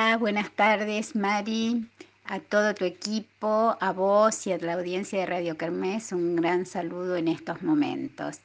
Buenas tardes, Mari, a todo tu equipo, a vos y a la audiencia de Radio Kermés, un gran saludo en estos momentos.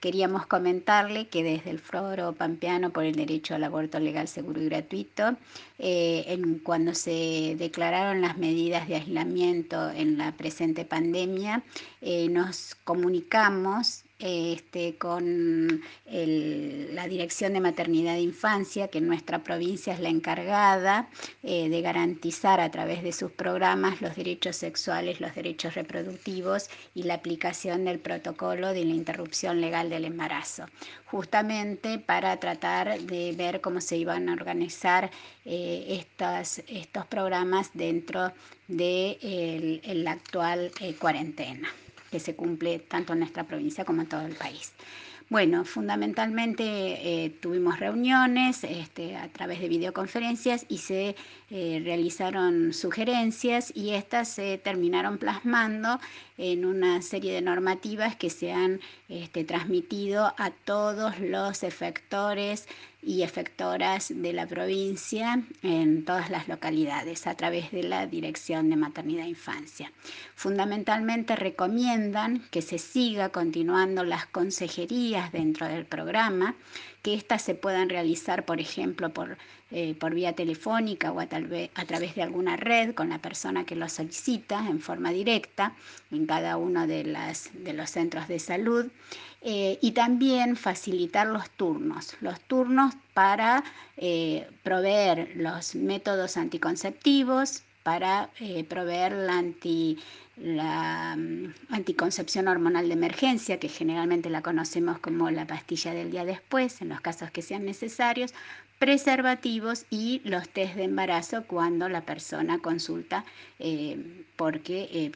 Queríamos comentarle que desde el Foro Pampeano por el Derecho al Aborto Legal, Seguro y Gratuito, eh, en, cuando se declararon las medidas de aislamiento en la presente pandemia, eh, nos comunicamos este, con la Dirección de Maternidad e Infancia, que en nuestra provincia es la encargada eh, de garantizar a través de sus programas los derechos sexuales, los derechos reproductivos y la aplicación del protocolo de la interrupción legal del embarazo, justamente para tratar de ver cómo se iban a organizar eh, estos programas dentro de la actual eh, cuarentena que se cumple tanto en nuestra provincia como en todo el país. Bueno, fundamentalmente eh, tuvimos reuniones este, a través de videoconferencias y se eh, realizaron sugerencias y estas se terminaron plasmando en una serie de normativas que se han este, transmitido a todos los efectores y efectoras de la provincia en todas las localidades a través de la Dirección de Maternidad e Infancia. Fundamentalmente recomiendan que se siga continuando las consejerías dentro del programa, que éstas se puedan realizar, por ejemplo, por, eh, por vía telefónica o a, a través de alguna red con la persona que lo solicita en forma directa en cada uno de, las, de los centros de salud. Eh, y también facilitar los turnos, los turnos para eh, proveer los métodos anticonceptivos, para eh, proveer la, anti, la mm, anticoncepción hormonal de emergencia, que generalmente la conocemos como la pastilla del día después, en los casos que sean necesarios, preservativos y los test de embarazo cuando la persona consulta porque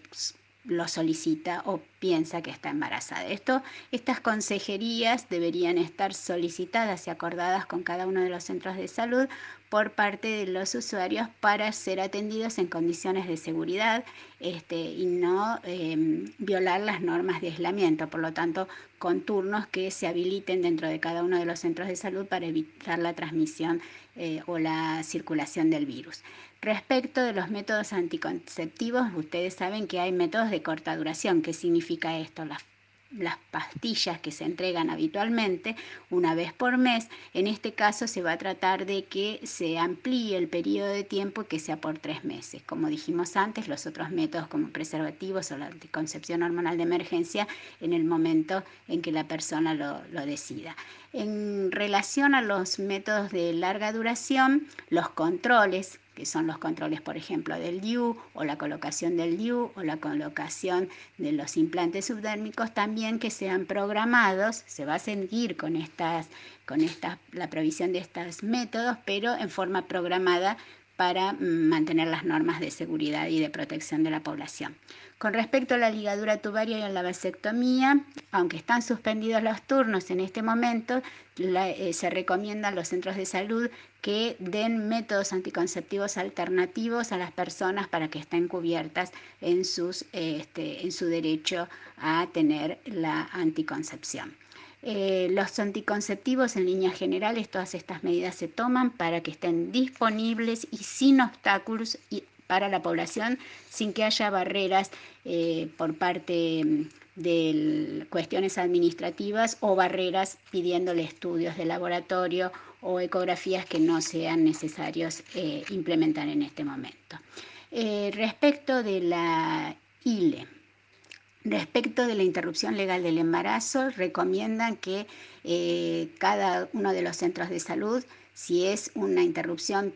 lo solicita o piensa que está embarazada. Esto, estas consejerías deberían estar solicitadas y acordadas con cada uno de los centros de salud por parte de los usuarios para ser atendidos en condiciones de seguridad este, y no em, violar las normas de aislamiento. Por lo tanto, con turnos que se habiliten dentro de cada uno de los centros de salud para evitar la transmisión eh, o la circulación del virus. Respecto de los métodos anticonceptivos, ustedes saben que hay métodos de corta duración. ¿Qué significa esto? Las, las, pastillas que se entregan habitualmente una vez por mes, en este caso se va a tratar de que se amplíe el periodo de tiempo que sea por tres meses. Como dijimos antes, los otros métodos como preservativos o la anticoncepción hormonal de emergencia en el momento en que la persona lo, lo decida. En relación a los métodos de larga duración, los controles que son los controles, por ejemplo, del DIU o la colocación del DIU o la colocación de los implantes subdérmicos, también que sean programados, se va a seguir con, estas, con esta, la provisión de estos métodos, pero en forma programada para mantener las normas de seguridad y de protección de la población. Con respecto a la ligadura tubaria y a la vasectomía, aunque están suspendidos los turnos en este momento, eh, se recomienda a los centros de salud que den métodos anticonceptivos alternativos a las personas para que estén cubiertas en, sus, este, en su derecho a tener la anticoncepción. Eh, los anticonceptivos en líneas generales, todas estas medidas se toman para que estén disponibles y sin obstáculos para la población sin que haya barreras eh, por parte mm, de cuestiones administrativas o barreras pidiéndole estudios de laboratorio o ecografías que no sean necesarios eh, implementar en este momento. Respecto de la ILE, Respecto de la interrupción legal del embarazo, recomiendan que cada uno de los centros de salud, si es una interrupción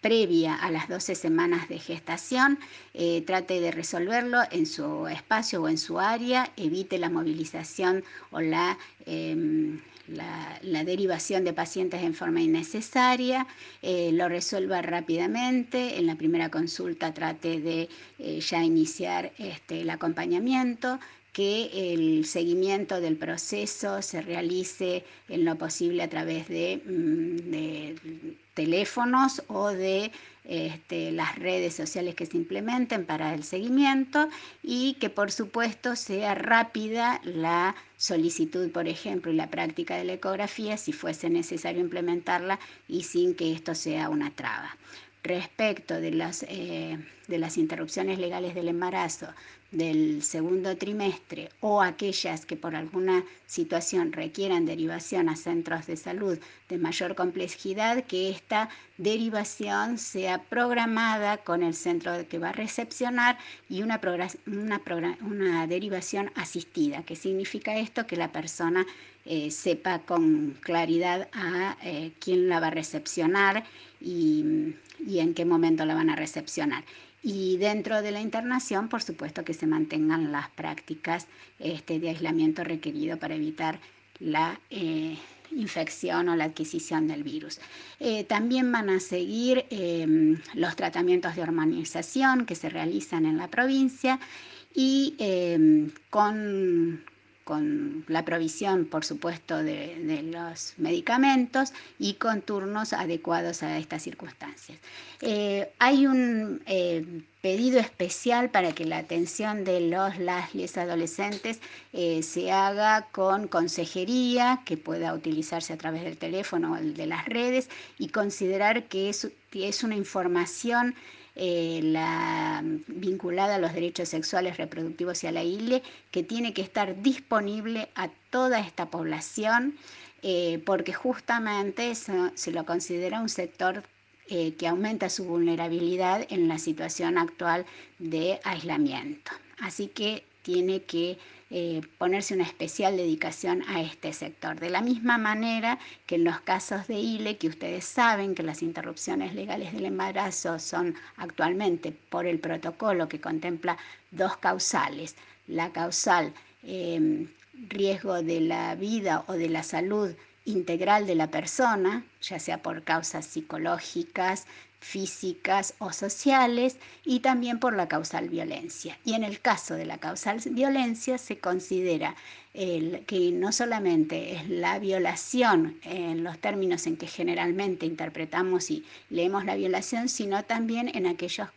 previa a las 12 semanas de gestación, eh, trate de resolverlo en su espacio o en su área, evite la movilización o la, em, la, derivación de pacientes en forma innecesaria, eh, lo resuelva rápidamente, en la primera consulta trate de eh, ya iniciar este, el acompañamiento, que el seguimiento del proceso se realice en lo posible a través de, mm, teléfonos o de este, las redes sociales que se implementen para el seguimiento y que por supuesto sea rápida la solicitud, por ejemplo, y la práctica de la ecografía si fuese necesario implementarla y sin que esto sea una traba. respecto de las, eh, de las interrupciones legales del embarazo del segundo trimestre o aquellas que por alguna situación requieran derivación a centros de salud de mayor complejidad, que esta derivación sea programada con el centro que va a recepcionar y una, una, derivación asistida. ¿Qué significa esto? Que la persona eh, sepa con claridad a eh, quién la va a recepcionar y, y en qué momento la van a recepcionar. Y dentro de la internación, por supuesto que se mantengan las prácticas este, de aislamiento requerido para evitar la eh, infección o la adquisición del virus. Eh, también van a seguir em, los tratamientos de hormonización que se realizan en la provincia y em, con con la provisión, por supuesto, de, los medicamentos y con turnos adecuados a estas circunstancias. Eh, hay un eh, pedido especial para que la atención de los las adolescentes eh, se haga con consejería que pueda utilizarse a través del teléfono o de las redes y considerar que es, es una información eh, la, vinculada a los derechos sexuales, reproductivos y a la ILE, que tiene que estar disponible a toda esta población, eh, porque justamente se lo considera un sector eh, que aumenta su vulnerabilidad en la situación actual de aislamiento. Así que tiene que eh, ponerse una especial dedicación a este sector. De la misma manera que en los casos de ILE, que ustedes saben que las interrupciones legales del embarazo son actualmente por el protocolo que contempla dos causales, la causal em, riesgo de la vida o de la salud integral de la persona, ya sea por causas psicológicas, físicas o sociales y también por la causal violencia. Y en el caso de la causal violencia se considera que no solamente es la violación en los términos en que generalmente interpretamos y leemos la violación, sino también en aquellos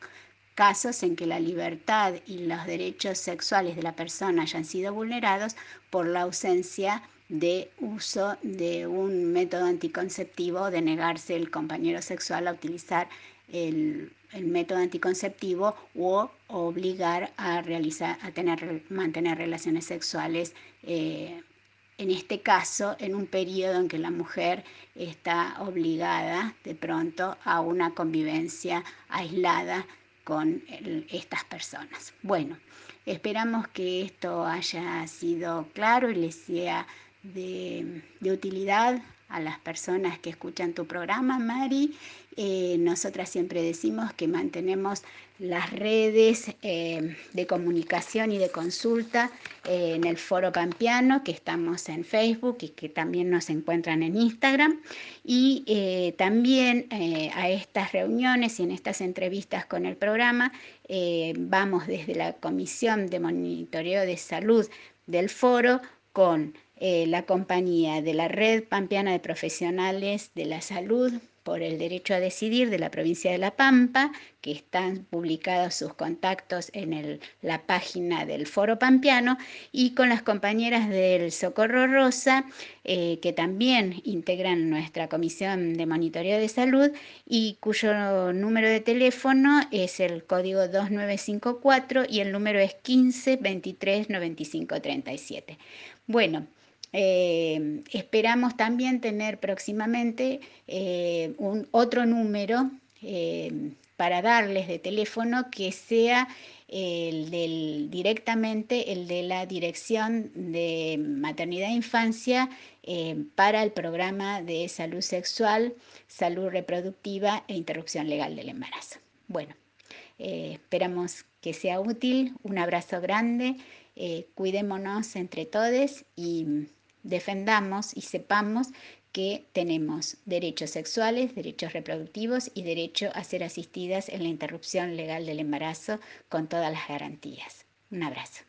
casos en que la libertad y los derechos sexuales de la persona hayan sido vulnerados por la ausencia de uso de un método anticonceptivo, de negarse el compañero sexual a utilizar el, método anticonceptivo o obligar a realizar, a tener, mantener relaciones sexuales, eh, en este caso, en un periodo en que la mujer está obligada de pronto a una convivencia aislada con estas personas. Bueno, esperamos que esto haya sido claro y les sea de, utilidad a las personas que escuchan tu programa, Mari. Eh, nosotras siempre decimos que mantenemos las redes eh, de comunicación y de consulta eh, en el Foro Pampiano, que estamos en Facebook y que también nos encuentran en Instagram. Y también a estas reuniones y en estas entrevistas con el programa vamos desde la Comisión de Monitoreo de Salud del Foro con eh, la compañía de la Red Pampeana de Profesionales de la Salud por el Derecho a Decidir de la provincia de La Pampa, que están publicados sus contactos en la página del Foro Pampeano, y con las compañeras del Socorro Rosa, eh, que también integran nuestra Comisión de Monitoreo de Salud y cuyo número de teléfono es el código 2954 y el número es 15 23 95 37. Bueno, eh, esperamos también tener próximamente eh, un otro número eh, para darles de teléfono que sea el del, directamente el de la Dirección de Maternidad e Infancia para el programa de salud sexual, salud reproductiva e interrupción legal del embarazo. Bueno, esperamos que sea útil. Un abrazo grande. cuidémonos entre todos y defendamos y sepamos que tenemos derechos sexuales, derechos reproductivos y derecho a ser asistidas en la interrupción legal del embarazo con todas las garantías. Un abrazo.